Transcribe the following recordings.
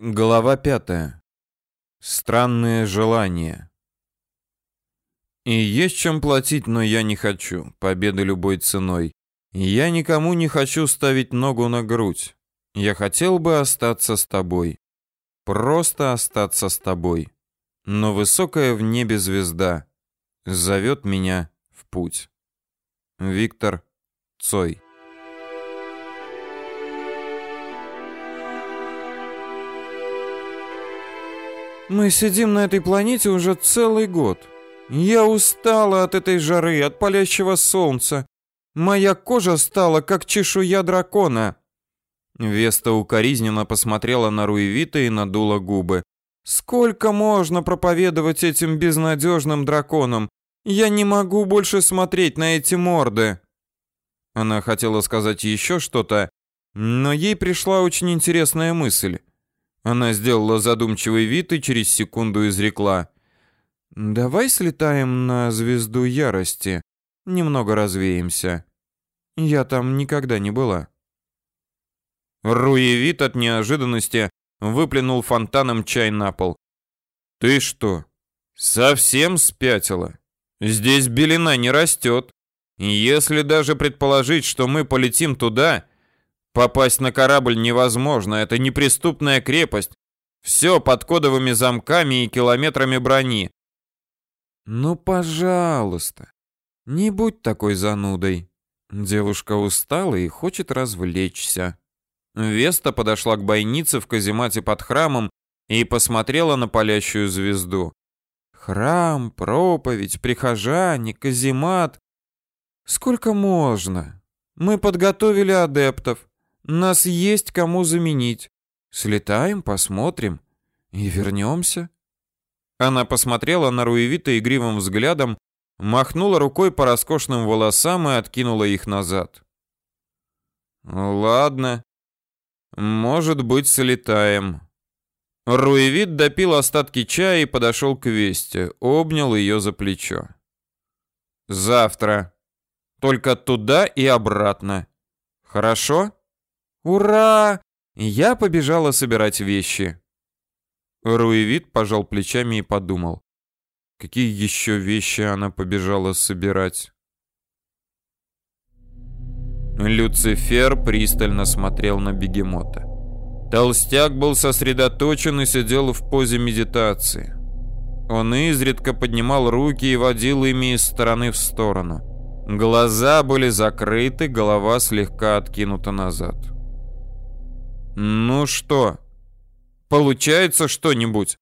Глава пятая. Странные желания. И есть чем платить, но я не хочу. Победы любой ценой. Я никому не хочу ставить ногу на грудь. Я хотел бы остаться с тобой. Просто остаться с тобой. Но высокая в небе звезда зовет меня в путь. Виктор Цой. Мы сидим на этой планете уже целый год. Я устала от этой жары, от палящего солнца. Моя кожа стала как чешуя дракона. Веста укоризненно посмотрела на Руевита и надула губы. Сколько можно проповедовать этим безнадежным драконам? Я не могу больше смотреть на эти морды. Она хотела сказать еще что-то, но ей пришла очень интересная мысль. Она сделала задумчивый вид и через секунду изрекла: "Давай слетаем на звезду ярости, немного развеемся. Я там никогда не была". Руевит от неожиданности выплюнул фонтаном чай на пол. Ты что, совсем спятила? Здесь белина не растет. Если даже предположить, что мы полетим туда, Попасть на корабль невозможно, это неприступная крепость. Все под кодовыми замками и километрами брони. Ну, пожалуйста, не будь такой занудой. Девушка устала и хочет развлечься. Веста подошла к бойнице в каземате под храмом и посмотрела на палящую звезду. Храм, проповедь, прихожане, каземат. Сколько можно? Мы подготовили адептов. Нас есть кому заменить. Слетаем, посмотрим и вернемся. Она посмотрела на Руевита игривым взглядом, махнула рукой по роскошным волосам и откинула их назад. Ладно. Может быть, слетаем. Руевит допил остатки чая и подошел к Весте, обнял ее за плечо. Завтра. Только туда и обратно. Хорошо? Ура! Я побежала собирать вещи. Руевит пожал плечами и подумал. Какие еще вещи она побежала собирать? Люцифер пристально смотрел на бегемота. Толстяк был сосредоточен и сидел в позе медитации. Он изредка поднимал руки и водил ими из стороны в сторону. Глаза были закрыты, голова слегка откинута назад. Ну что, получается что-нибудь?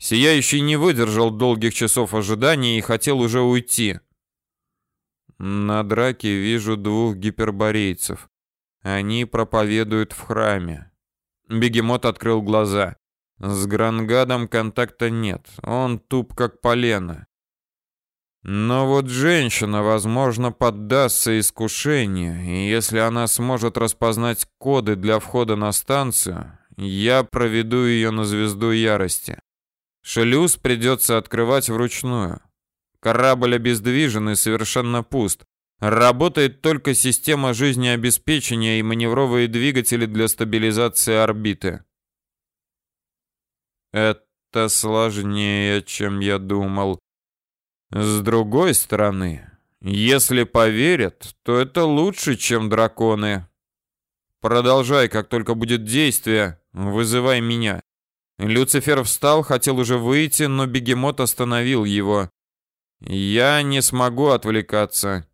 Сияющий не выдержал долгих часов ожидания и хотел уже уйти. На драке вижу двух гиперборейцев. Они проповедуют в храме. Бегемот открыл глаза. С Грангадом контакта нет. Он туп как полено. Но вот женщина, возможно, поддастся искушению, и если она сможет распознать коды для входа на станцию, я проведу ее на звезду ярости. Шлюз придется открывать вручную. Корабль обездвижен и совершенно пуст. Работает только система жизнеобеспечения и маневровые двигатели для стабилизации орбиты. Это сложнее, чем я думал. С другой стороны, если поверят, то это лучше, чем драконы. Продолжай, как только будет действие, вызывай меня. Люцифер встал, хотел уже выйти, но бегемот остановил его. Я не смогу отвлекаться.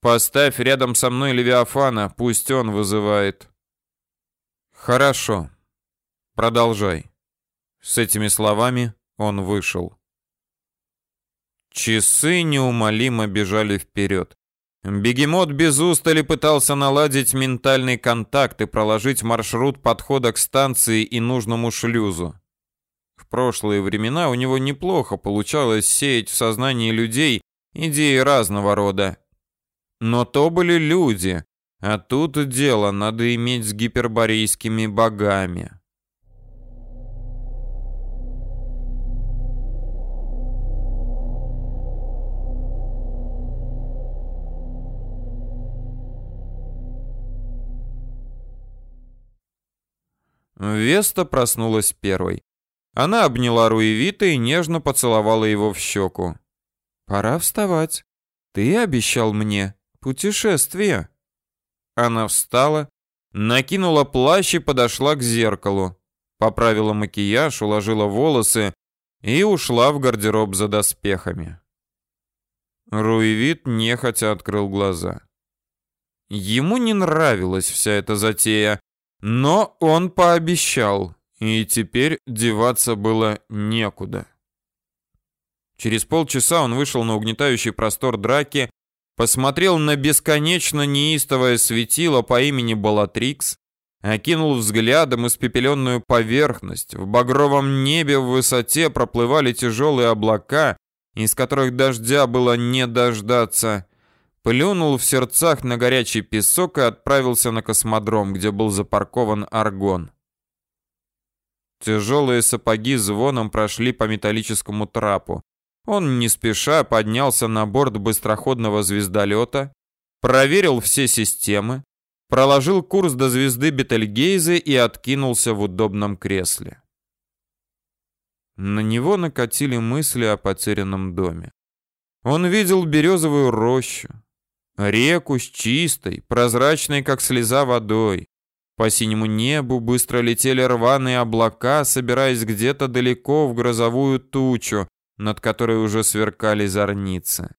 Поставь рядом со мной Левиафана, пусть он вызывает. Хорошо. Продолжай. С этими словами он вышел. Часы неумолимо бежали вперед. Бегемот без устали пытался наладить ментальный контакт и проложить маршрут подхода к станции и нужному шлюзу. В прошлые времена у него неплохо получалось сеять в сознании людей идеи разного рода. Но то были люди, а тут дело надо иметь с гиперборейскими богами. Веста проснулась первой. Она обняла Руевита и нежно поцеловала его в щеку. «Пора вставать. Ты обещал мне путешествие». Она встала, накинула плащ и подошла к зеркалу. Поправила макияж, уложила волосы и ушла в гардероб за доспехами. Руевит нехотя открыл глаза. Ему не нравилась вся эта затея, но он пообещал, и теперь деваться было некуда. Через полчаса он вышел на угнетающий простор драки, посмотрел на бесконечно неистовое светило по имени Балатрикс, окинул взглядом испепеленную поверхность. В багровом небе в высоте проплывали тяжелые облака, из которых дождя было не дождаться. Плюнул в сердцах на горячий песок и отправился на космодром, где был запаркован аргон. Тяжелые сапоги звоном прошли по металлическому трапу. Он не спеша поднялся на борт быстроходного звездолета, проверил все системы, проложил курс до звезды Бетельгейзе и откинулся в удобном кресле. На него накатили мысли о потерянном доме. Он видел березовую рощу, реку с чистой, прозрачной, как слеза, водой. По синему небу быстро летели рваные облака, собираясь где-то далеко в грозовую тучу, над которой уже сверкали зорницы.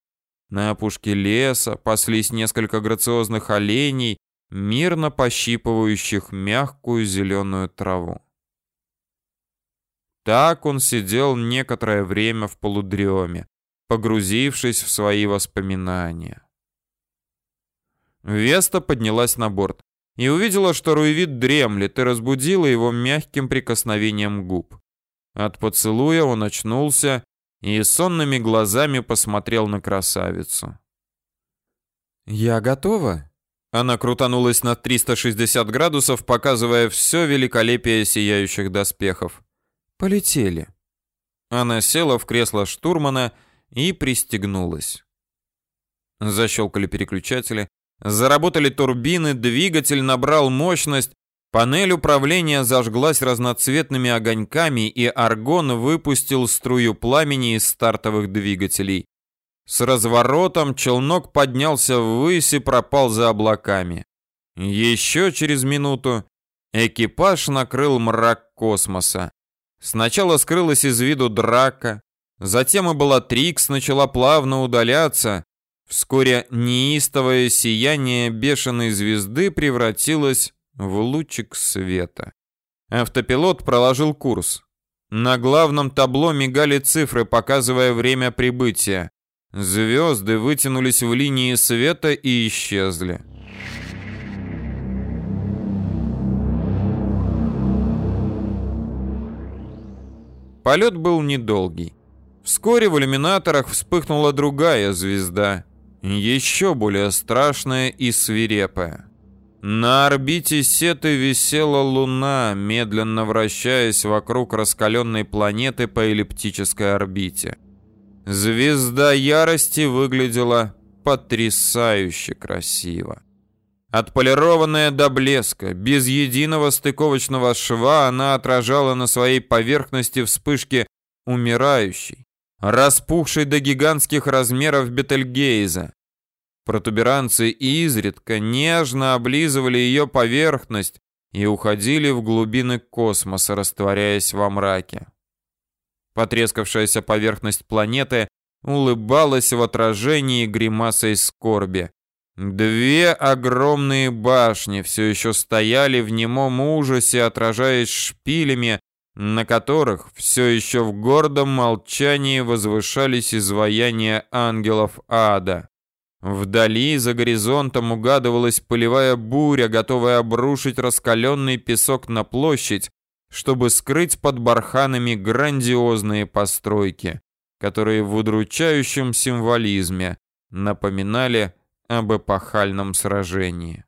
На опушке леса паслись несколько грациозных оленей, мирно пощипывающих мягкую зеленую траву. Так он сидел некоторое время в полудреме, погрузившись в свои воспоминания. Веста поднялась на борт и увидела, что Руевит дремлет, и разбудила его мягким прикосновением губ. От поцелуя он очнулся и сонными глазами посмотрел на красавицу. «Я готова», она крутанулась на 360 градусов, показывая все великолепие сияющих доспехов. Полетели. Она села в кресло штурмана и пристегнулась. Защелкали переключатели, заработали турбины, двигатель набрал мощность, панель управления зажглась разноцветными огоньками, и аргон выпустил струю пламени из стартовых двигателей. С разворотом челнок поднялся ввысь и пропал за облаками. Еще через минуту экипаж накрыл мрак космоса. Сначала скрылась из виду драка, затем и была Трикс начала плавно удаляться. Вскоре неистовое сияние бешеной звезды превратилось в лучик света. Автопилот проложил курс. На главном табло мигали цифры, показывая время прибытия. Звезды вытянулись в линии света и исчезли. Полет был недолгий. Вскоре в иллюминаторах вспыхнула другая звезда, еще более страшная и свирепая. На орбите Сеты висела Луна, медленно вращаясь вокруг раскаленной планеты по эллиптической орбите. Звезда ярости выглядела потрясающе красиво. Отполированная до блеска, без единого стыковочного шва, она отражала на своей поверхности вспышки умирающей, распухшей до гигантских размеров Бетельгейза. Протуберанцы изредка нежно облизывали ее поверхность и уходили в глубины космоса, растворяясь во мраке. Потрескавшаяся поверхность планеты улыбалась в отражении гримасой скорби. Две огромные башни все еще стояли в немом ужасе, отражаясь шпилями, на которых все еще в гордом молчании возвышались изваяния ангелов ада. Вдали за горизонтом угадывалась пылевая буря, готовая обрушить раскаленный песок на площадь, чтобы скрыть под барханами грандиозные постройки, которые в удручающем символизме напоминали об эпохальном сражении.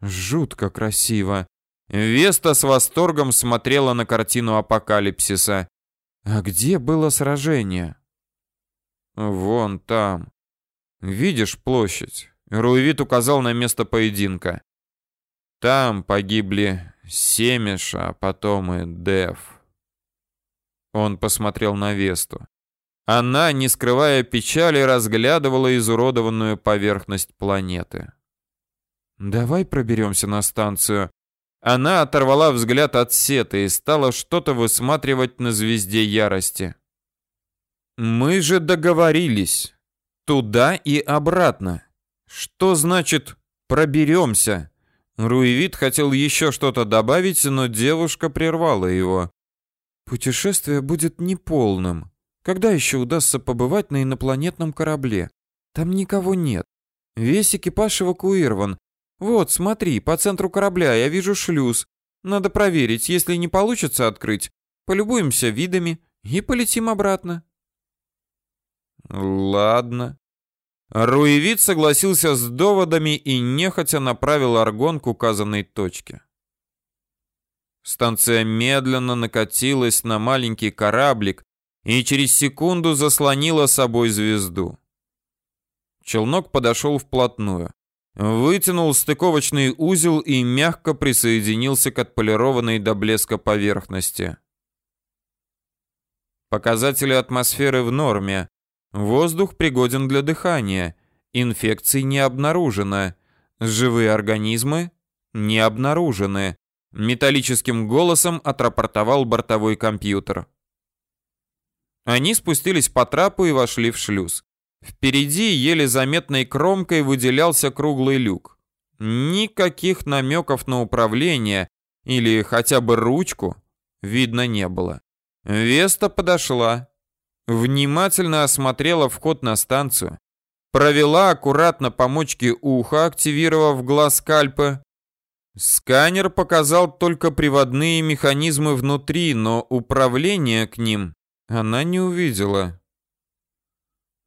Жутко красиво. Веста с восторгом смотрела на картину апокалипсиса. А где было сражение? Вон там. Видишь площадь? Руевит указал на место поединка. Там погибли Семеш, а потом и Дев. Он посмотрел на Весту. Она, не скрывая печали, разглядывала изуродованную поверхность планеты. «Давай проберемся на станцию». Она оторвала взгляд от сеты и стала что-то высматривать на звезде ярости. «Мы же договорились. Туда и обратно. Что значит «проберемся»?» Руевит хотел еще что-то добавить, но девушка прервала его. «Путешествие будет неполным. Когда еще удастся побывать на инопланетном корабле? Там никого нет. Весь экипаж эвакуирован. Вот, смотри, по центру корабля я вижу шлюз. Надо проверить, если не получится открыть, полюбуемся видами и полетим обратно». «Ладно», Руевит согласился с доводами и нехотя направил аргон к указанной точке. Станция медленно накатилась на маленький кораблик и через секунду заслонила собой звезду. Челнок подошел вплотную, вытянул стыковочный узел и мягко присоединился к отполированной до блеска поверхности. Показатели атмосферы в норме, Воздух пригоден для дыхания. Инфекций не обнаружено. Живые организмы не обнаружены. Металлическим голосом отрапортовал бортовой компьютер. Они спустились по трапу и вошли в шлюз. Впереди еле заметной кромкой выделялся круглый люк. Никаких намеков на управление или хотя бы ручку видно не было. Веста подошла, внимательно осмотрела вход на станцию, провела аккуратно по мочке уха, активировав глаз скальпа. Сканер показал только приводные механизмы внутри, но управление к ним она не увидела.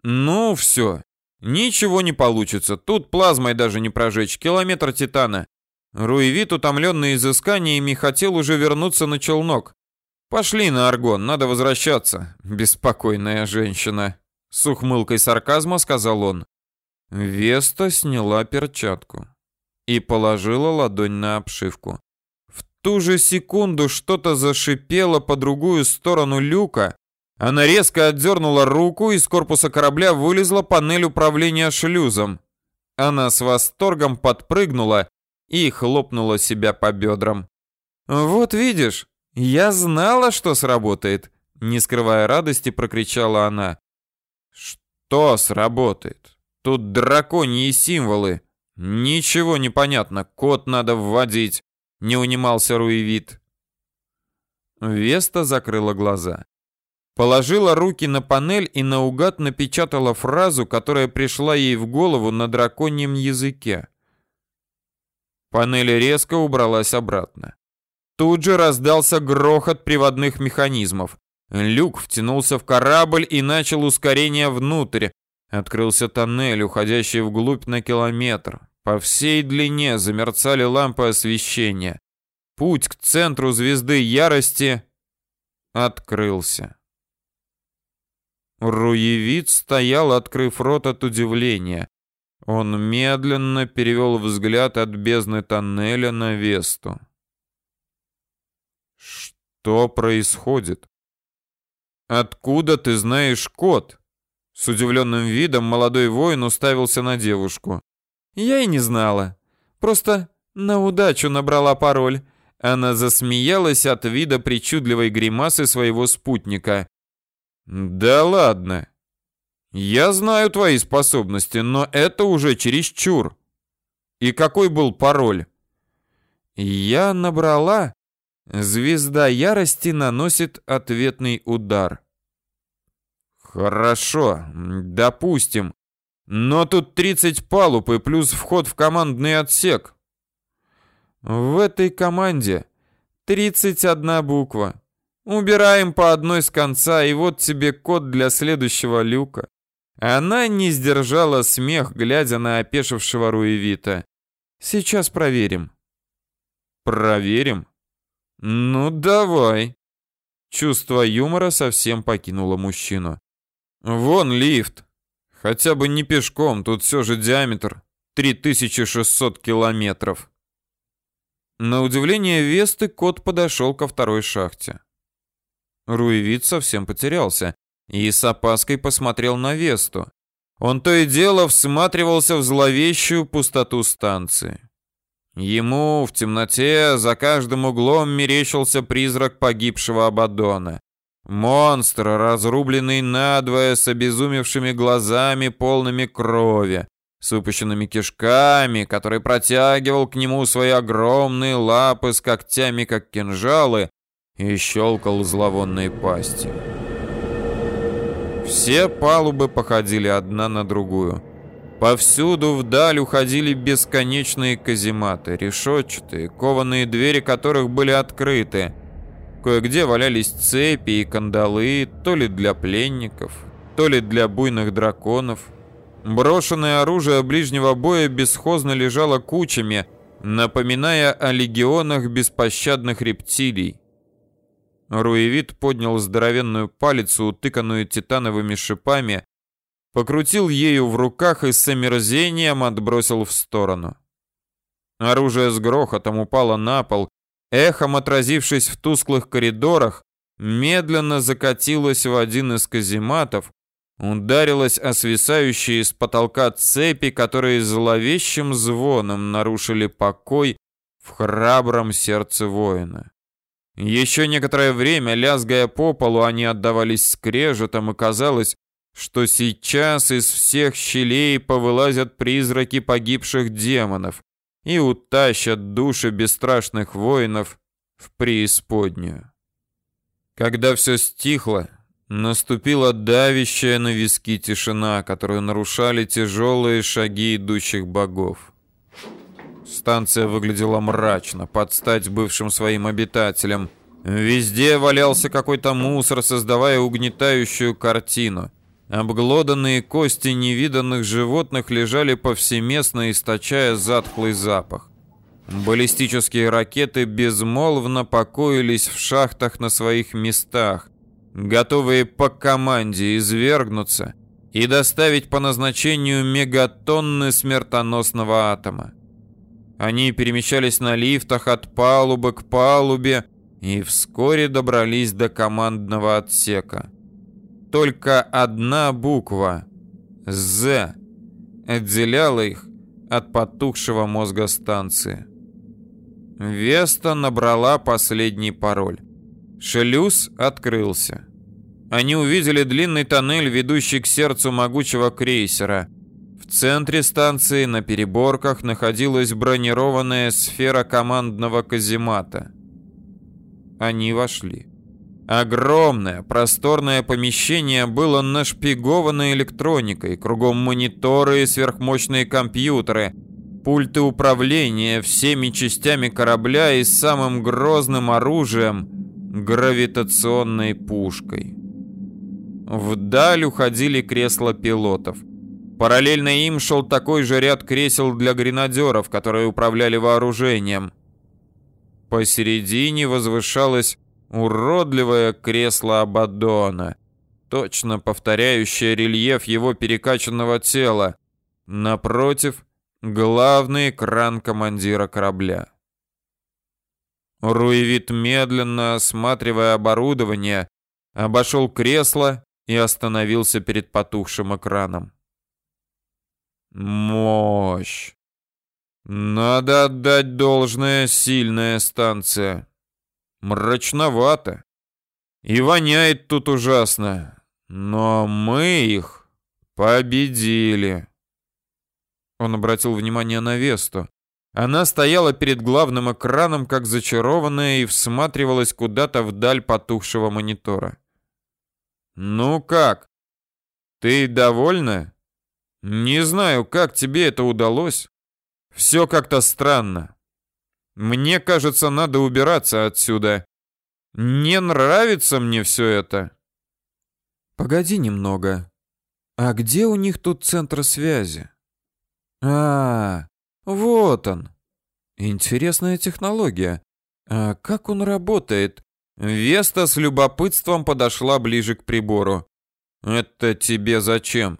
Ну все, ничего не получится. Тут плазмой даже не прожечь. Километр титана. Руевит, утомленный изысканиями, хотел уже вернуться на челнок. Пошли на аргон, надо возвращаться, беспокойная женщина, с ухмылкой сарказма сказал он. Веста сняла перчатку и положила ладонь на обшивку. В ту же секунду что-то зашипело по другую сторону люка. Она резко отдернула руку, из корпуса корабля вылезла панель управления шлюзом. Она с восторгом подпрыгнула и хлопнула себя по бедрам. «Вот видишь, «Я знала, что сработает!» Не скрывая радости, прокричала она. «Что сработает? Тут драконьи символы. Ничего не понятно, код надо вводить!» Не унимался Руевит. Веста закрыла глаза. Положила руки на панель и наугад напечатала фразу, которая пришла ей в голову на драконьем языке. Панель резко убралась обратно. Тут же раздался грохот приводных механизмов. Люк втянулся в корабль и начал ускорение внутрь. Открылся тоннель, уходящий вглубь на километр. По всей длине замерцали лампы освещения. Путь к центру звезды ярости открылся. Руевит стоял, открыв рот от удивления. Он медленно перевел взгляд от бездны тоннеля на Весту. Что происходит? Откуда ты знаешь код? С удивленным видом молодой воин уставился на девушку. Я и не знала. Просто на удачу набрала пароль. Она засмеялась от вида причудливой гримасы своего спутника. Да ладно. Я знаю твои способности, но это уже чересчур. И какой был пароль? Я набрала Звезда ярости наносит ответный удар. Хорошо, допустим. Но тут 30 палуб и плюс вход в командный отсек. В этой команде 31 буква. Убираем по одной с конца, и вот тебе код для следующего люка. Она не сдержала смех, глядя на опешившего Руевита. Сейчас проверим. Проверим? Ну, давай. Чувство юмора совсем покинуло мужчину. Вон лифт. Хотя бы не пешком, тут все же диаметр 3600 километров. На удивление Весты кот подошел ко второй шахте. Руевид совсем потерялся и с опаской посмотрел на Весту. Он то и дело всматривался в зловещую пустоту станции. Ему в темноте за каждым углом мерещился призрак погибшего Абадона. Монстр, разрубленный надвое, с обезумевшими глазами, полными крови, с выпущенными кишками, который протягивал к нему свои огромные лапы с когтями, как кинжалы, и щелкал зловонной пастью. Все палубы походили одна на другую. Повсюду вдаль уходили бесконечные казематы, решетчатые, кованые двери которых были открыты. Кое-где валялись цепи и кандалы, то ли для пленников, то ли для буйных драконов. Брошенное оружие ближнего боя бесхозно лежало кучами, напоминая о легионах беспощадных рептилий. Руевит поднял здоровенную палицу, утыканную титановыми шипами, покрутил ею в руках и с омерзением отбросил в сторону. Оружие с грохотом упало на пол, эхом отразившись в тусклых коридорах, медленно закатилось в один из казематов, ударилось о свисающие с потолка цепи, которые зловещим звоном нарушили покой в храбром сердце воина. Еще некоторое время, лязгая по полу, они отдавались скрежетом, и казалось, что сейчас из всех щелей повылазят призраки погибших демонов и утащат души бесстрашных воинов в преисподнюю. Когда все стихло, наступила давящая на виски тишина, которую нарушали тяжелые шаги идущих богов. Станция выглядела мрачно, под стать бывшим своим обитателям. Везде валялся какой-то мусор, создавая угнетающую картину. Обглоданные кости невиданных животных лежали повсеместно, источая затхлый запах. Баллистические ракеты безмолвно покоились в шахтах на своих местах, готовые по команде извергнуться и доставить по назначению мегатонны смертоносного атома. Они перемещались на лифтах от палубы к палубе и вскоре добрались до командного отсека. Только одна буква «З» отделяла их от потухшего мозга станции. Веста набрала последний пароль. Шлюз открылся. Они увидели длинный тоннель, ведущий к сердцу могучего крейсера. В центре станции на переборках находилась бронированная сфера командного каземата. Они вошли. Огромное, просторное помещение было нашпиговано электроникой, кругом мониторы и сверхмощные компьютеры, пульты управления всеми частями корабля и самым грозным оружием — гравитационной пушкой. Вдаль уходили кресла пилотов. Параллельно им шел такой же ряд кресел для гренадеров, которые управляли вооружением. Посередине возвышалась уродливое кресло Абадона, точно повторяющее рельеф его перекачанного тела. Напротив — главный экран командира корабля. Руевит, медленно осматривая оборудование, обошел кресло и остановился перед потухшим экраном. Мощь! Надо отдать должное сильная станция. Мрачновато. И воняет тут ужасно. Но мы их победили. Он обратил внимание на Весту. Она стояла перед главным экраном, как зачарованная, и всматривалась куда-то вдаль потухшего монитора. «Ну как? Ты довольна? Не знаю, как тебе это удалось. Все как-то странно. Мне кажется, надо убираться отсюда. Не нравится мне все это. Погоди немного. А где у них тут центр связи? А, вот он. Интересная технология. А как он работает? Веста с любопытством подошла ближе к прибору. Это тебе зачем?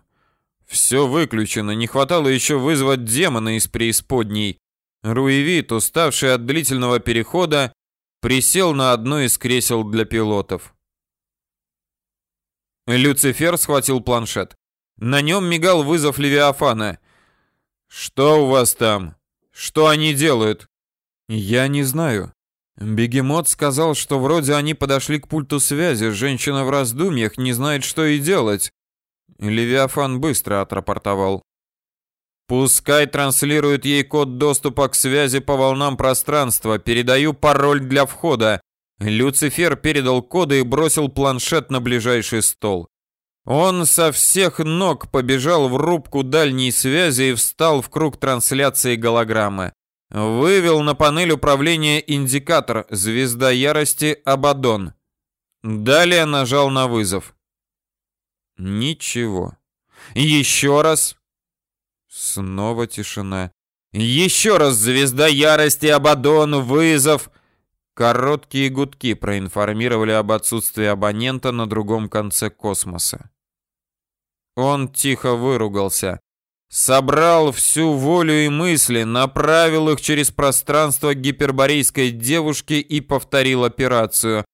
Все выключено, не хватало еще вызвать демона из преисподней. Руевит, уставший от длительного перехода, присел на одно из кресел для пилотов. Люцифер схватил планшет. На нем мигал вызов Левиафана. «Что у вас там? Что они делают?» «Я не знаю. Бегемот сказал, что вроде они подошли к пульту связи. Женщина в раздумьях не знает, что и делать». Левиафан быстро отрапортовал. Пускай транслирует ей код доступа к связи по волнам пространства. Передаю пароль для входа. Люцифер передал коды и бросил планшет на ближайший стол. Он со всех ног побежал в рубку дальней связи и встал в круг трансляции голограммы. Вывел на панель управления индикатор «Звезда ярости Абадон». Далее нажал на вызов. Ничего. Еще раз. Снова тишина. Еще раз звезда ярости Абадон, вызов. Короткие гудки проинформировали об отсутствии абонента на другом конце космоса. Он тихо выругался. Собрал всю волю и мысли, направил их через пространство гиперборейской девушки и повторил операцию.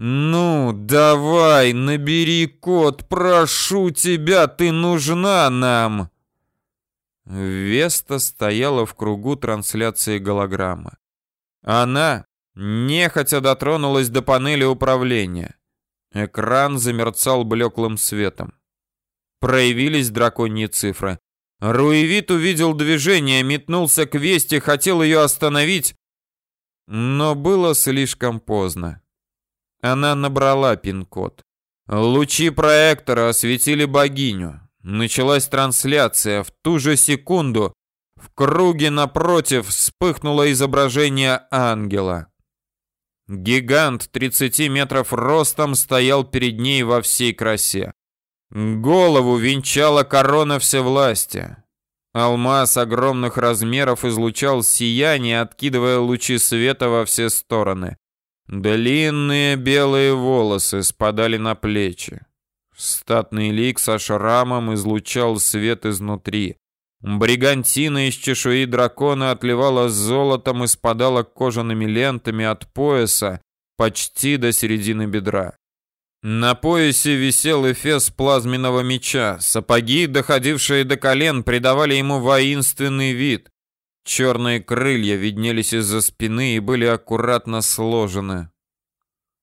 «Ну, давай, набери код, прошу тебя, ты нужна нам!» Веста стояла в кругу трансляции голограммы. Она нехотя дотронулась до панели управления. Экран замерцал блеклым светом. Проявились драконьи цифры. Руевит увидел движение, метнулся к Весте, хотел ее остановить, но было слишком поздно. Она набрала пин-код. Лучи проектора осветили богиню. Началась трансляция. В ту же секунду в круге напротив вспыхнуло изображение ангела. Гигант 30 метров ростом стоял перед ней во всей красе. Голову венчала корона всевластия. Алмаз огромных размеров излучал сияние, откидывая лучи света во все стороны. Длинные белые волосы спадали на плечи. Статный лик со шрамом излучал свет изнутри. Бригантина из чешуи дракона отливала золотом и спадала кожаными лентами от пояса почти до середины бедра. На поясе висел эфес плазменного меча. Сапоги, доходившие до колен, придавали ему воинственный вид. Черные крылья виднелись из-за спины и были аккуратно сложены.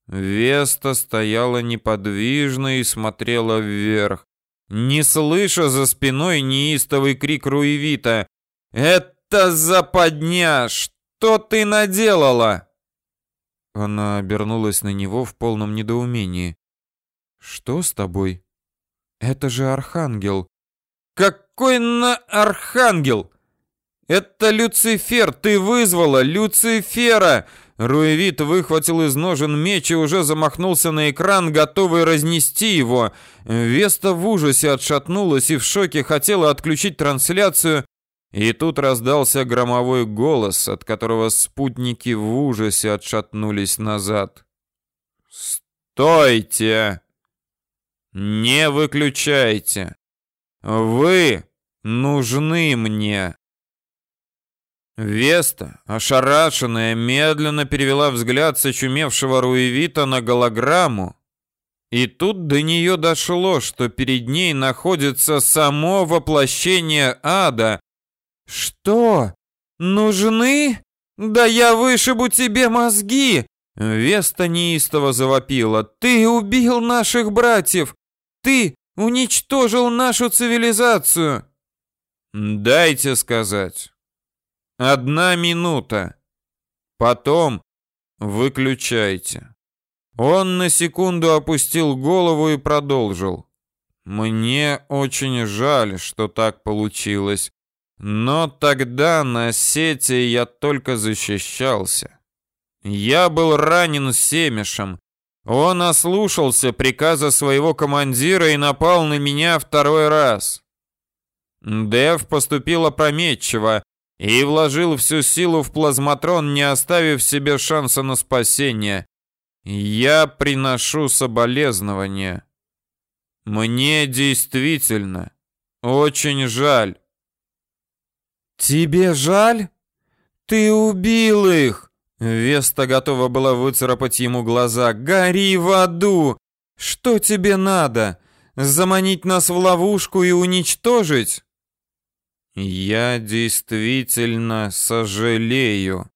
Веста стояла неподвижно и смотрела вверх, не слыша за спиной неистовый крик Руевита. «Это западня! Что ты наделала?» Она обернулась на него в полном недоумении. «Что с тобой? Это же Архангел!» «Какой на Архангел? Это Люцифер! Ты вызвала Люцифера!» Руевит выхватил из ножен меч и уже замахнулся на экран, готовый разнести его. Веста в ужасе отшатнулась и в шоке хотела отключить трансляцию. И тут раздался громовой голос, от которого спутники в ужасе отшатнулись назад. «Стойте! Не выключайте! Вы нужны мне!» Веста, ошарашенная, медленно перевела взгляд с очумевшего Руевита на голограмму. И тут до нее дошло, что перед ней находится само воплощение ада. «Что? Нужны? Да я вышибу тебе мозги!» Веста неистово завопила. «Ты убил наших братьев! Ты уничтожил нашу цивилизацию!» «Дайте сказать». Одна минута. Потом выключайте. Он на секунду опустил голову и продолжил. Мне очень жаль, что так получилось. Но тогда на сети я только защищался. Я был ранен семешем. Он ослушался приказа своего командира и напал на меня второй раз. Дев поступил опрометчиво, и вложил всю силу в плазматрон, не оставив себе шанса на спасение. Я приношу соболезнования. Мне действительно очень жаль. Тебе жаль? Ты убил их! Веста готова была выцарапать ему глаза. Гори в аду! Что тебе надо? Заманить нас в ловушку и уничтожить? Я действительно сожалею.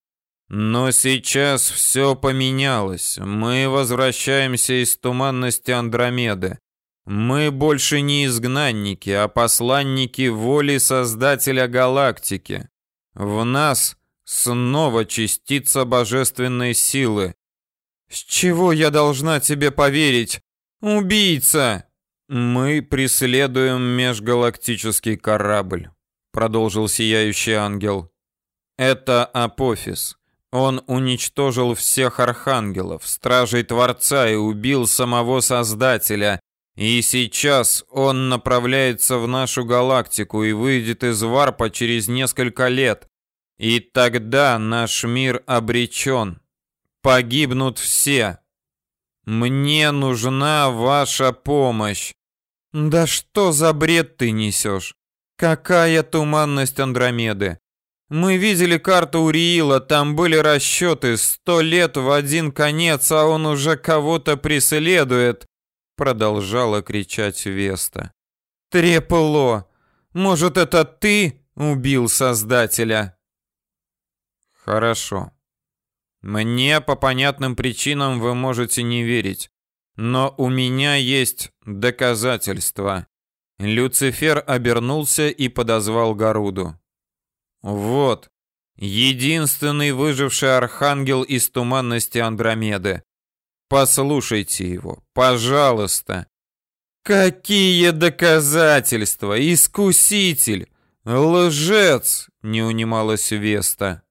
Но сейчас все поменялось. Мы возвращаемся из туманности Андромеды. Мы больше не изгнанники, а посланники воли Создателя галактики. В нас снова частица божественной силы. С чего я должна тебе поверить? Убийца! Мы преследуем межгалактический корабль, продолжил сияющий ангел. Это Апофис. Он уничтожил всех архангелов, стражей Творца и убил самого Создателя. И сейчас он направляется в нашу галактику и выйдет из варпа через несколько лет. И тогда наш мир обречен. Погибнут все. Мне нужна ваша помощь. Да что за бред ты несешь? Какая туманность Андромеды? Мы видели карту Уриила, там были расчеты, сто лет в один конец, а он уже кого-то преследует, продолжала кричать Веста. Трепло, может это ты убил Создателя? Хорошо. Мне по понятным причинам вы можете не верить, но у меня есть доказательства. Люцифер обернулся и подозвал Гаруду. Вот, единственный выживший архангел из туманности Андромеды. Послушайте его, пожалуйста. Какие доказательства, искуситель, лжец, не унималась Веста.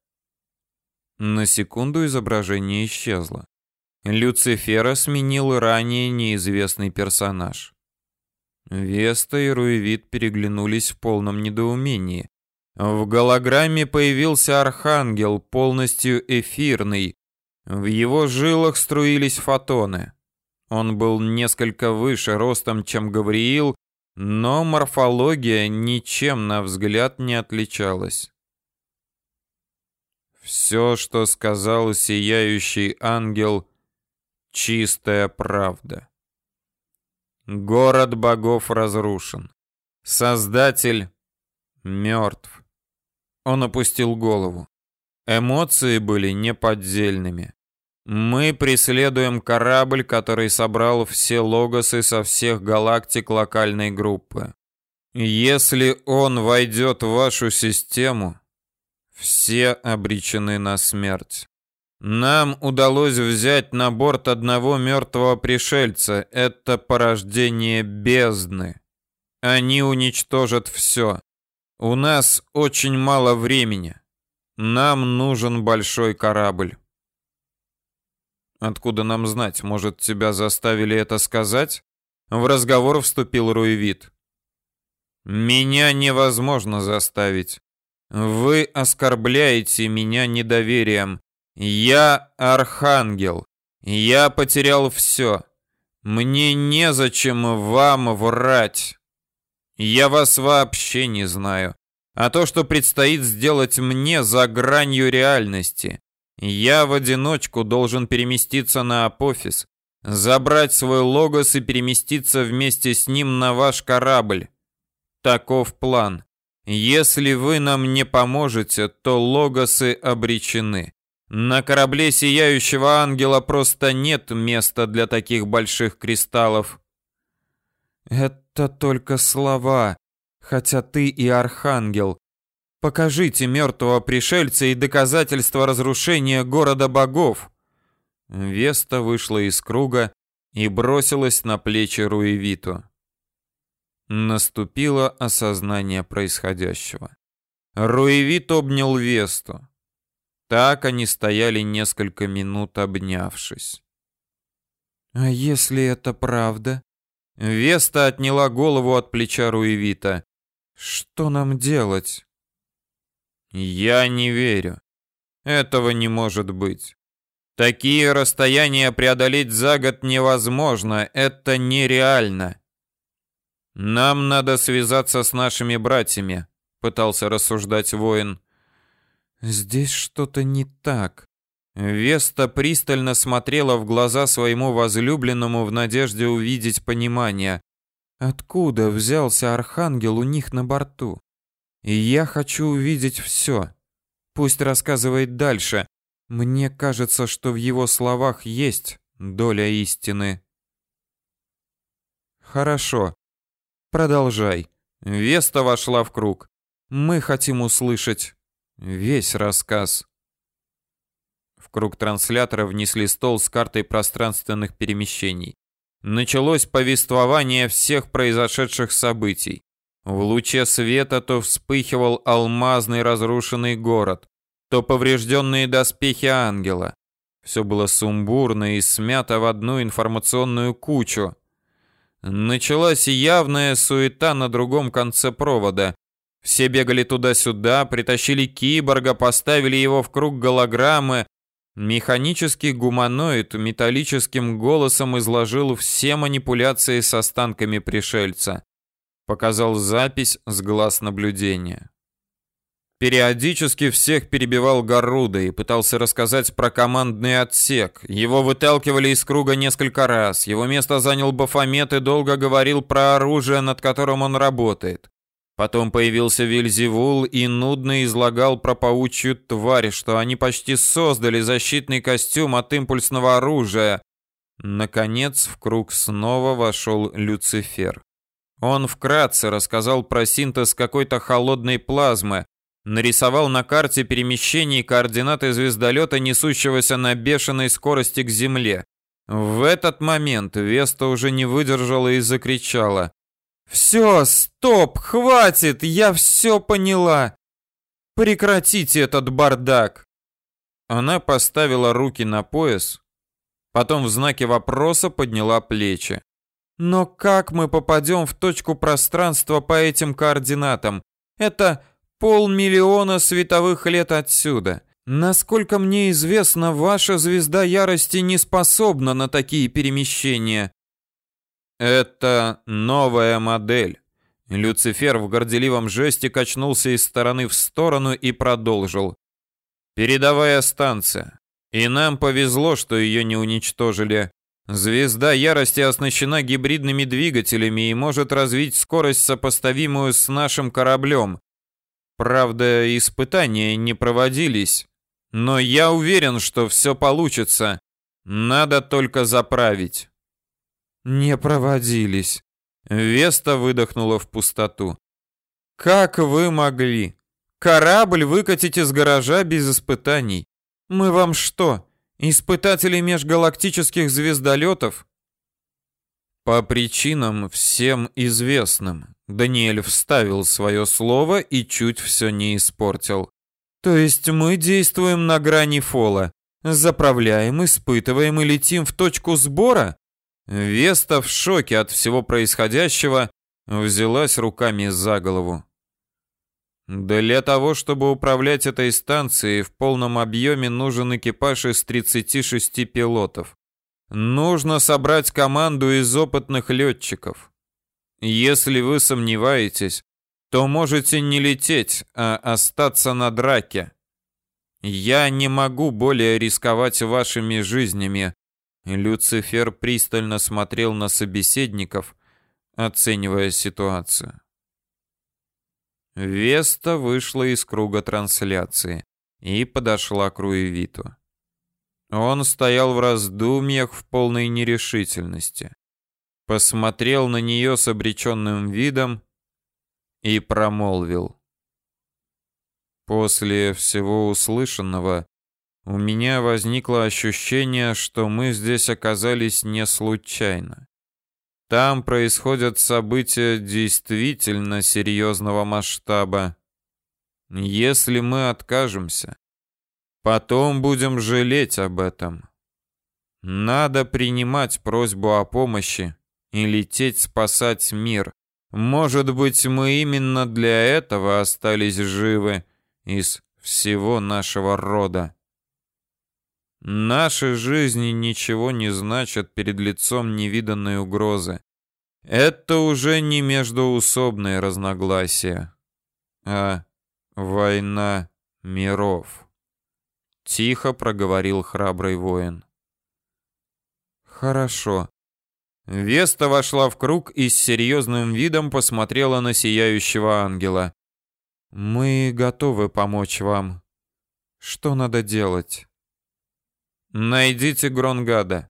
На секунду изображение исчезло. Люцифера сменил ранее неизвестный персонаж. Веста и Руевит переглянулись в полном недоумении. В голограмме появился архангел, полностью эфирный. В его жилах струились фотоны. Он был несколько выше ростом, чем Гавриил, но морфология ничем на взгляд не отличалась. Все, что сказал сияющий ангел, чистая правда. Город богов разрушен. Создатель мертв. Он опустил голову. Эмоции были неподдельными. Мы преследуем корабль, который собрал все логосы со всех галактик локальной группы. Если он войдет в вашу систему, все обречены на смерть. Нам удалось взять на борт одного мертвого пришельца. Это порождение бездны. Они уничтожат все. У нас очень мало времени. Нам нужен большой корабль. Откуда нам знать? Может, тебя заставили это сказать? В разговор вступил Руевит. Меня невозможно заставить. Вы оскорбляете меня недоверием. Я архангел. Я потерял все. Мне незачем вам врать. Я вас вообще не знаю. А то, что предстоит сделать мне за гранью реальности. Я в одиночку должен переместиться на Апофис, забрать свой логос и переместиться вместе с ним на ваш корабль. Таков план. Если вы нам не поможете, то логосы обречены. На корабле сияющего ангела просто нет места для таких больших кристаллов. Это только слова, хотя ты и архангел. Покажите мертвого пришельца и доказательства разрушения города богов. Веста вышла из круга и бросилась на плечи Руевиту. Наступило осознание происходящего. Руевит обнял Весту. Так они стояли несколько минут, обнявшись. А если это правда? Веста отняла голову от плеча Руевита. Что нам делать? Я не верю. Этого не может быть. Такие расстояния преодолеть за год невозможно, это нереально. Нам надо связаться с нашими братьями, пытался рассуждать воин. Здесь что-то не так. Веста пристально смотрела в глаза своему возлюбленному в надежде увидеть понимание. Откуда взялся архангел у них на борту? И я хочу увидеть все. Пусть рассказывает дальше. Мне кажется, что в его словах есть доля истины. Хорошо. Продолжай. Веста вошла в круг. Мы хотим услышать весь рассказ. В круг транслятора внесли стол с картой пространственных перемещений. Началось повествование всех произошедших событий. В луче света то вспыхивал алмазный разрушенный город, то поврежденные доспехи ангела. Все было сумбурно и смято в одну информационную кучу. Началась явная суета на другом конце провода. Все бегали туда-сюда, притащили киборга, поставили его в круг голограммы. Механический гуманоид металлическим голосом изложил все манипуляции с останками пришельца. Показал запись с глаз наблюдения. Периодически всех перебивал Гаруда и пытался рассказать про командный отсек. Его выталкивали из круга несколько раз. Его место занял Бафомет и долго говорил про оружие, над которым он работает. Потом появился Вильзевул и нудно излагал про паучью тварь, что они почти создали защитный костюм от импульсного оружия. Наконец в круг снова вошел Люцифер. Он вкратце рассказал про синтез какой-то холодной плазмы, нарисовал на карте перемещений координаты звездолета, несущегося на бешеной скорости к Земле. В этот момент Веста уже не выдержала и закричала. «Все, стоп, хватит, я все поняла! Прекратите этот бардак!» Она поставила руки на пояс, потом в знаке вопроса подняла плечи. «Но как мы попадем в точку пространства по этим координатам? Это Полмиллиона световых лет отсюда. Насколько мне известно, ваша звезда ярости не способна на такие перемещения. Это новая модель. Люцифер в горделивом жесте качнулся из стороны в сторону и продолжил. Передовая станция. И нам повезло, что ее не уничтожили. Звезда ярости оснащена гибридными двигателями и может развить скорость, сопоставимую с нашим кораблем. Правда, испытания не проводились, но я уверен, что все получится. Надо только заправить. Не проводились. Веста выдохнула в пустоту. Как вы могли? Корабль выкатить из гаража без испытаний? Мы вам что, испытатели межгалактических звездолетов? По причинам всем известным. Даниэль вставил свое слово и чуть все не испортил. То есть мы действуем на грани фола. Заправляем, испытываем и летим в точку сбора? Веста в шоке от всего происходящего взялась руками за голову. Для того, чтобы управлять этой станцией в полном объеме нужен экипаж из 36 пилотов. Нужно собрать команду из опытных летчиков. Если вы сомневаетесь, то можете не лететь, а остаться на драке. Я не могу более рисковать вашими жизнями. Люцифер пристально смотрел на собеседников, оценивая ситуацию. Веста вышла из круга трансляции и подошла к Руевиту. Он стоял в раздумьях в полной нерешительности посмотрел на нее с обреченным видом и промолвил. После всего услышанного у меня возникло ощущение, что мы здесь оказались не случайно. Там происходят события действительно серьезного масштаба. Если мы откажемся, потом будем жалеть об этом. Надо принимать просьбу о помощи и лететь спасать мир. Может быть, мы именно для этого остались живы из всего нашего рода. Наши жизни ничего не значат перед лицом невиданной угрозы. Это уже не междуусобные разногласия, а война миров. Тихо проговорил храбрый воин. Хорошо. Веста вошла в круг и с серьезным видом посмотрела на сияющего ангела. Мы готовы помочь вам. Что надо делать? Найдите Гронгада.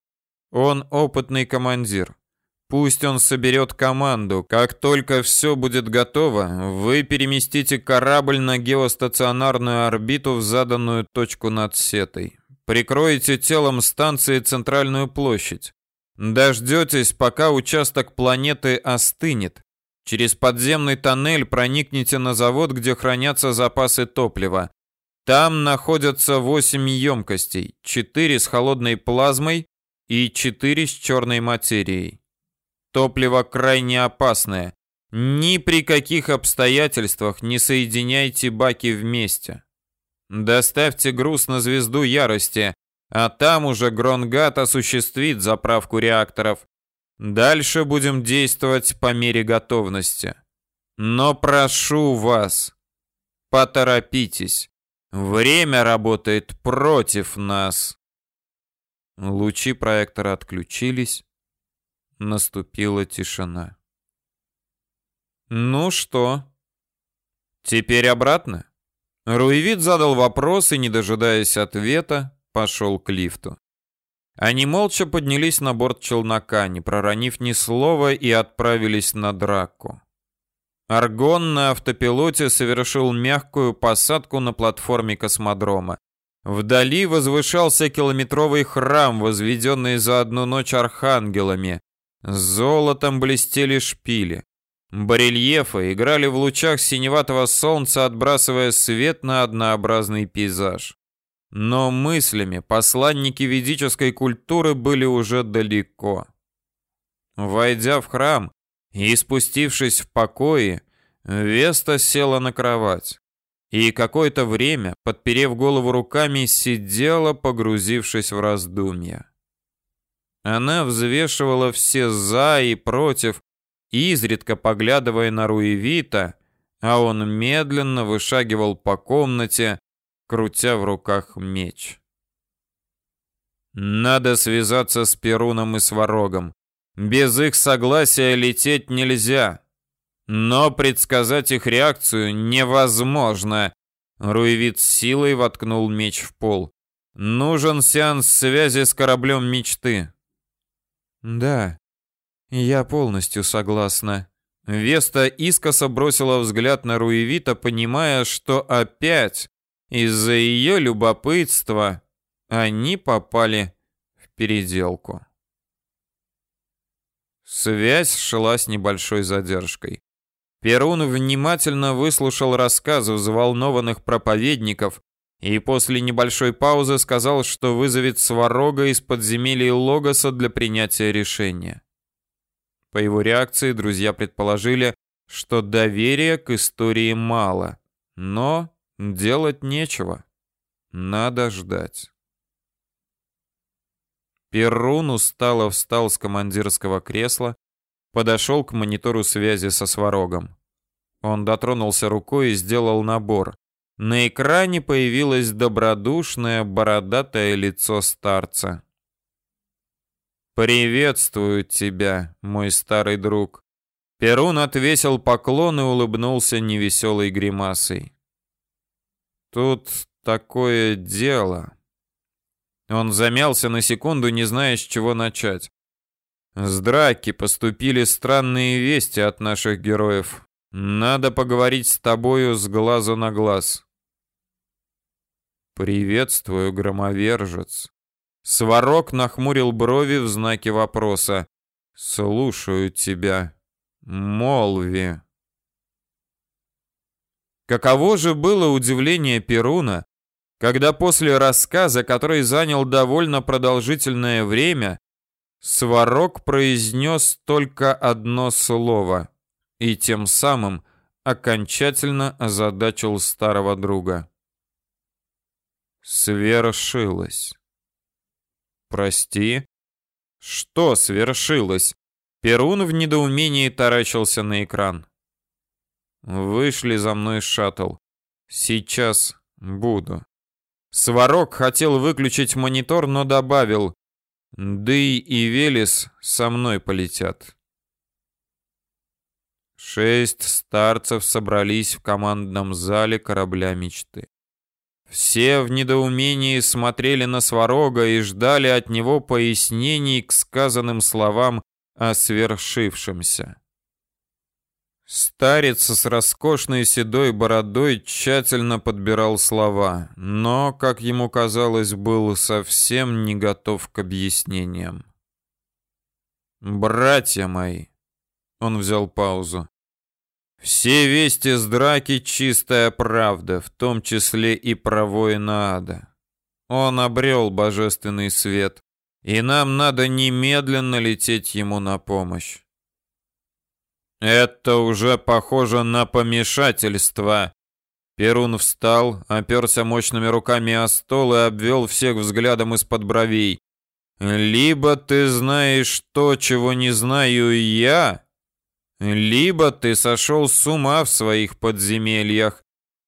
Он опытный командир. Пусть он соберет команду. Как только все будет готово, вы переместите корабль на геостационарную орбиту в заданную точку над сетой. Прикроете телом станции центральную площадь. Дождетесь, пока участок планеты остынет. Через подземный тоннель проникнете на завод, где хранятся запасы топлива. Там находятся 8 емкостей, 4 с холодной плазмой и 4 с черной материей. Топливо крайне опасное. Ни при каких обстоятельствах не соединяйте баки вместе. Доставьте груз на звезду ярости, а там уже Гронгат осуществит заправку реакторов. Дальше будем действовать по мере готовности. Но прошу вас, поторопитесь. Время работает против нас. Лучи проектора отключились. Наступила тишина. Ну что? Теперь обратно? Руевид задал вопрос и, не дожидаясь ответа, пошел к лифту. Они молча поднялись на борт челнока, не проронив ни слова, и отправились на драку. Аргон на автопилоте совершил мягкую посадку на платформе космодрома. Вдали возвышался километровый храм, возведенный за одну ночь архангелами. Золотом блестели шпили. Барельефы играли в лучах синеватого солнца, отбрасывая свет на однообразный пейзаж. Но мыслями посланники ведической культуры были уже далеко. Войдя в храм и спустившись в покои, Веста села на кровать и какое-то время, подперев голову руками, сидела, погрузившись в раздумья. Она взвешивала все «за» и «против», изредка поглядывая на Руевита, а он медленно вышагивал по комнате, крутя в руках меч. Надо связаться с Перуном и Сварогом. Без их согласия лететь нельзя. Но предсказать их реакцию невозможно. Руевит с силой воткнул меч в пол. Нужен сеанс связи с кораблем мечты. Да, я полностью согласна. Веста искоса бросила взгляд на Руевита, понимая, что опять из-за ее любопытства они попали в переделку. Связь шла с небольшой задержкой. Перун внимательно выслушал рассказы взволнованных проповедников и после небольшой паузы сказал, что вызовет Сварога из подземелья Логоса для принятия решения. По его реакции друзья предположили, что доверия к истории мало, но делать нечего. Надо ждать. Перун устало встал с командирского кресла, подошел к монитору связи со Сварогом. Он дотронулся рукой и сделал набор. На экране появилось добродушное бородатое лицо старца. «Приветствую тебя, мой старый друг». Перун отвесил поклон и улыбнулся невеселой гримасой. «Тут такое дело». Он замялся на секунду, не зная, с чего начать. С драки поступили странные вести от наших героев. Надо поговорить с тобою с глазу на глаз. «Приветствую, громовержец». Сварог нахмурил брови в знаке вопроса. «Слушаю тебя. Молви». Каково же было удивление Перуна, когда после рассказа, который занял довольно продолжительное время, Сварог произнес только одно слово и тем самым окончательно озадачил старого друга свершилось. Прости? Что свершилось? Перун в недоумении таращился на экран. Вышли за мной шаттл. Сейчас Буду. Сварог хотел выключить монитор, но добавил: "Дый и Велес со мной полетят". Шесть старцев собрались в командном зале корабля мечты. Все в недоумении смотрели на Сварога и ждали от него пояснений к сказанным словам о свершившемся. Старец с роскошной седой бородой тщательно подбирал слова, но, как ему казалось, был совсем не готов к объяснениям. «Братья мои!» — он взял паузу. «Все вести с драки — чистая правда, в том числе и про воина ада. Он обрел божественный свет, и нам надо немедленно лететь ему на помощь. Это уже похоже на помешательство. Перун встал, оперся мощными руками о стол и обвел всех взглядом из-под бровей. Либо ты знаешь то, чего не знаю я, либо ты сошел с ума в своих подземельях.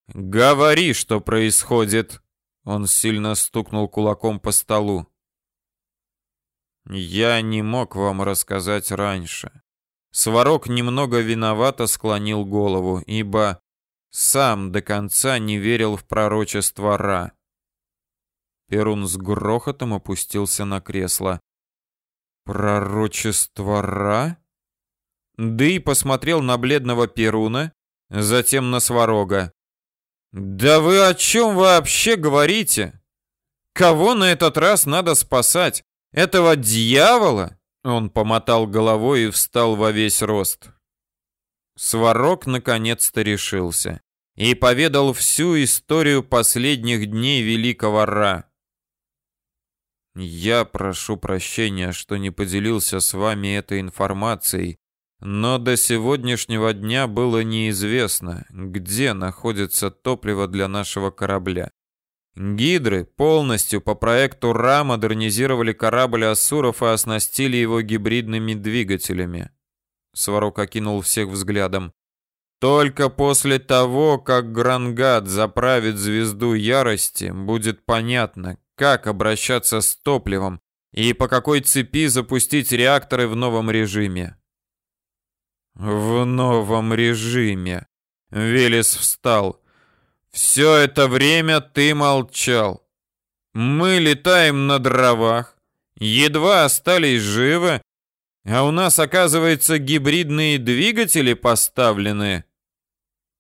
Говори, что происходит. Он сильно стукнул кулаком по столу. Я не мог вам рассказать раньше. Сварог немного виновато склонил голову, ибо сам до конца не верил в пророчество Ра. Перун с грохотом опустился на кресло. Пророчество Ра? Дый посмотрел на бледного Перуна, затем на Сварога. Да вы о чем вообще говорите? Кого на этот раз надо спасать? Этого дьявола? Он помотал головой и встал во весь рост. Сварог наконец-то решился и поведал всю историю последних дней великого Ра. Я прошу прощения, что не поделился с вами этой информацией, но до сегодняшнего дня было неизвестно, где находится топливо для нашего корабля. Гидры полностью по проекту РА модернизировали корабль Ассуров и оснастили его гибридными двигателями. Сварог окинул всех взглядом. Только после того, как Грангад заправит звезду ярости, будет понятно, как обращаться с топливом и по какой цепи запустить реакторы в новом режиме. В новом режиме. Велес встал. Все это время ты молчал. Мы летаем на дровах, едва остались живы, а у нас, оказывается, гибридные двигатели поставлены.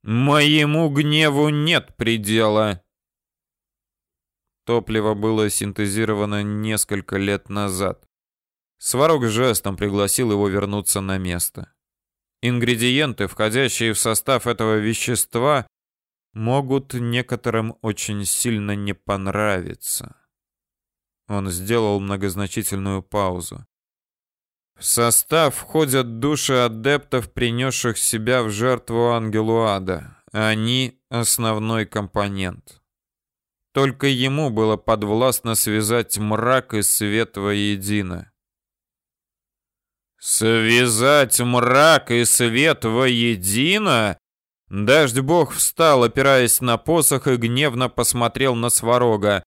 Моему гневу нет предела. Топливо было синтезировано несколько лет назад. Сварог жестом пригласил его вернуться на место. Ингредиенты, входящие в состав этого вещества, могут некоторым очень сильно не понравиться. Он сделал многозначительную паузу. В состав входят души адептов, принесших себя в жертву ангелу ада. Они основной компонент. Только ему было подвластно связать мрак и свет воедино. Связать мрак и свет воедино? Дождь бог встал, опираясь на посох, и гневно посмотрел на Сварога.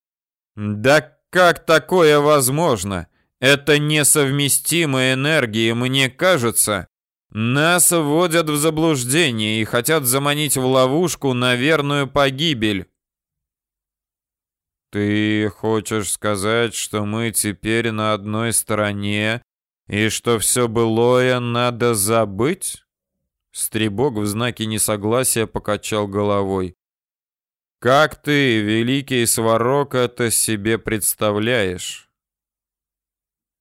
«Да как такое возможно? Это несовместимые энергии, мне кажется. Нас вводят в заблуждение и хотят заманить в ловушку на верную погибель». «Ты хочешь сказать, что мы теперь на одной стороне и что все былое надо забыть?» Стребок в знаке несогласия покачал головой. Как ты, великий сварок, это себе представляешь?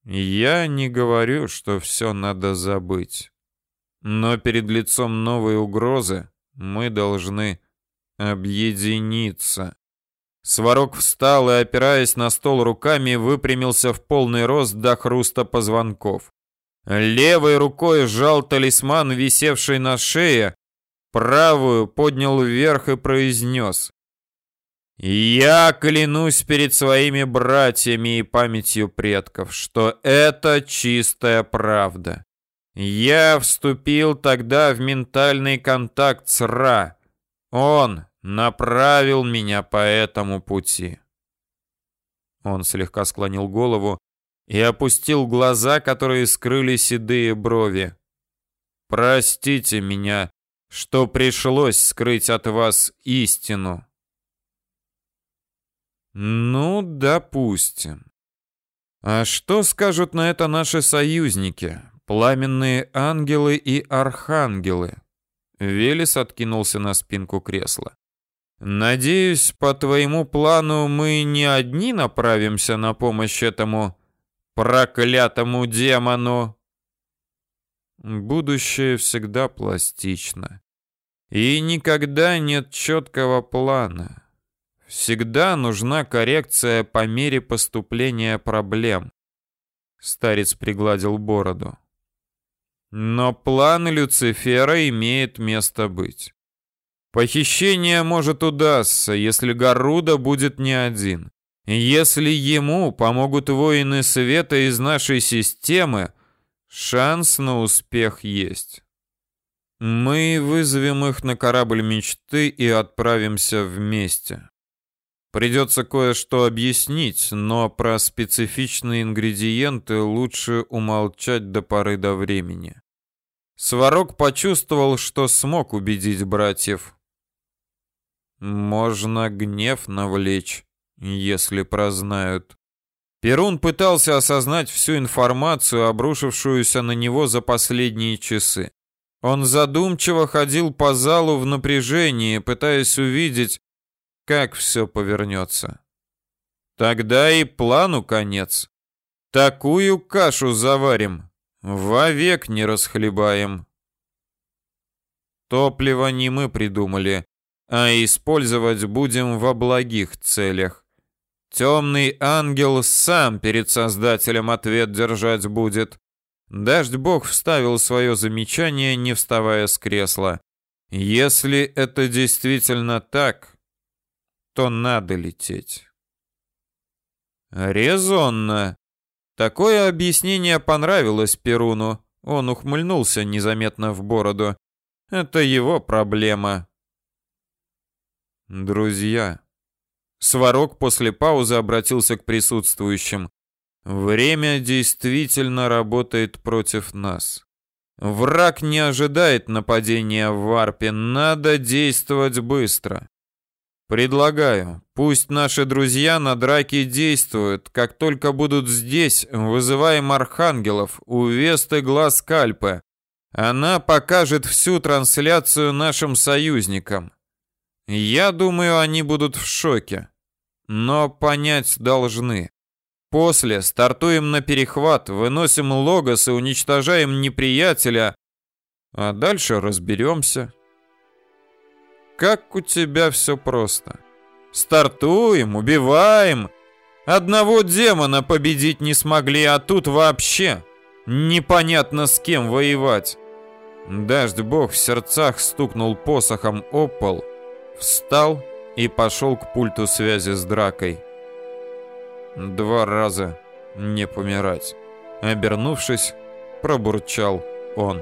Я не говорю, что все надо забыть. Но перед лицом новой угрозы мы должны объединиться. Сварог встал и, опираясь на стол руками, выпрямился в полный рост до хруста позвонков. Левой рукой сжал талисман, висевший на шее, правую поднял вверх и произнес. «Я клянусь перед своими братьями и памятью предков, что это чистая правда. Я вступил тогда в ментальный контакт с Ра. Он направил меня по этому пути. Он слегка склонил голову и опустил глаза, которые скрыли седые брови. Простите меня, что пришлось скрыть от вас истину. Ну, допустим. А что скажут на это наши союзники, пламенные ангелы и архангелы? Велес откинулся на спинку кресла. Надеюсь, по твоему плану мы не одни направимся на помощь этому проклятому демону. Будущее всегда пластично. И никогда нет четкого плана. Всегда нужна коррекция по мере поступления проблем. Старец пригладил бороду. Но план Люцифера имеет место быть. Похищение может удастся, если Гаруда будет не один. Если ему помогут воины света из нашей системы, шанс на успех есть. Мы вызовем их на корабль мечты и отправимся вместе. Придется кое-что объяснить, но про специфичные ингредиенты лучше умолчать до поры до времени. Сварог почувствовал, что смог убедить братьев. Можно гнев навлечь, если прознают. Перун пытался осознать всю информацию, обрушившуюся на него за последние часы. Он задумчиво ходил по залу в напряжении, пытаясь увидеть, как все повернется. Тогда и плану конец. Такую кашу заварим, вовек не расхлебаем. Топливо не мы придумали, а использовать будем во благих целях. Темный ангел сам перед Создателем ответ держать будет. Дождь Бог вставил свое замечание, не вставая с кресла. Если это действительно так, то надо лететь. Резонно. Такое объяснение понравилось Перуну. Он ухмыльнулся незаметно в бороду. Это его проблема. Друзья. Сварог после паузы обратился к присутствующим. Время действительно работает против нас. Враг не ожидает нападения в варпе, надо действовать быстро. Предлагаю, пусть наши друзья на драке действуют. Как только будут здесь, вызываем архангелов у Весты Глаз Кальпы. Она покажет всю трансляцию нашим союзникам. Я думаю, они будут в шоке. Но понять должны. После стартуем на перехват, выносим логос и уничтожаем неприятеля, а дальше разберемся. Как у тебя все просто. Стартуем, убиваем. Одного демона победить не смогли, а тут вообще непонятно с кем воевать. Дождь бог в сердцах стукнул посохом о пол встал и пошел к пульту связи с дракой. Два раза не помирать. Обернувшись, пробурчал он.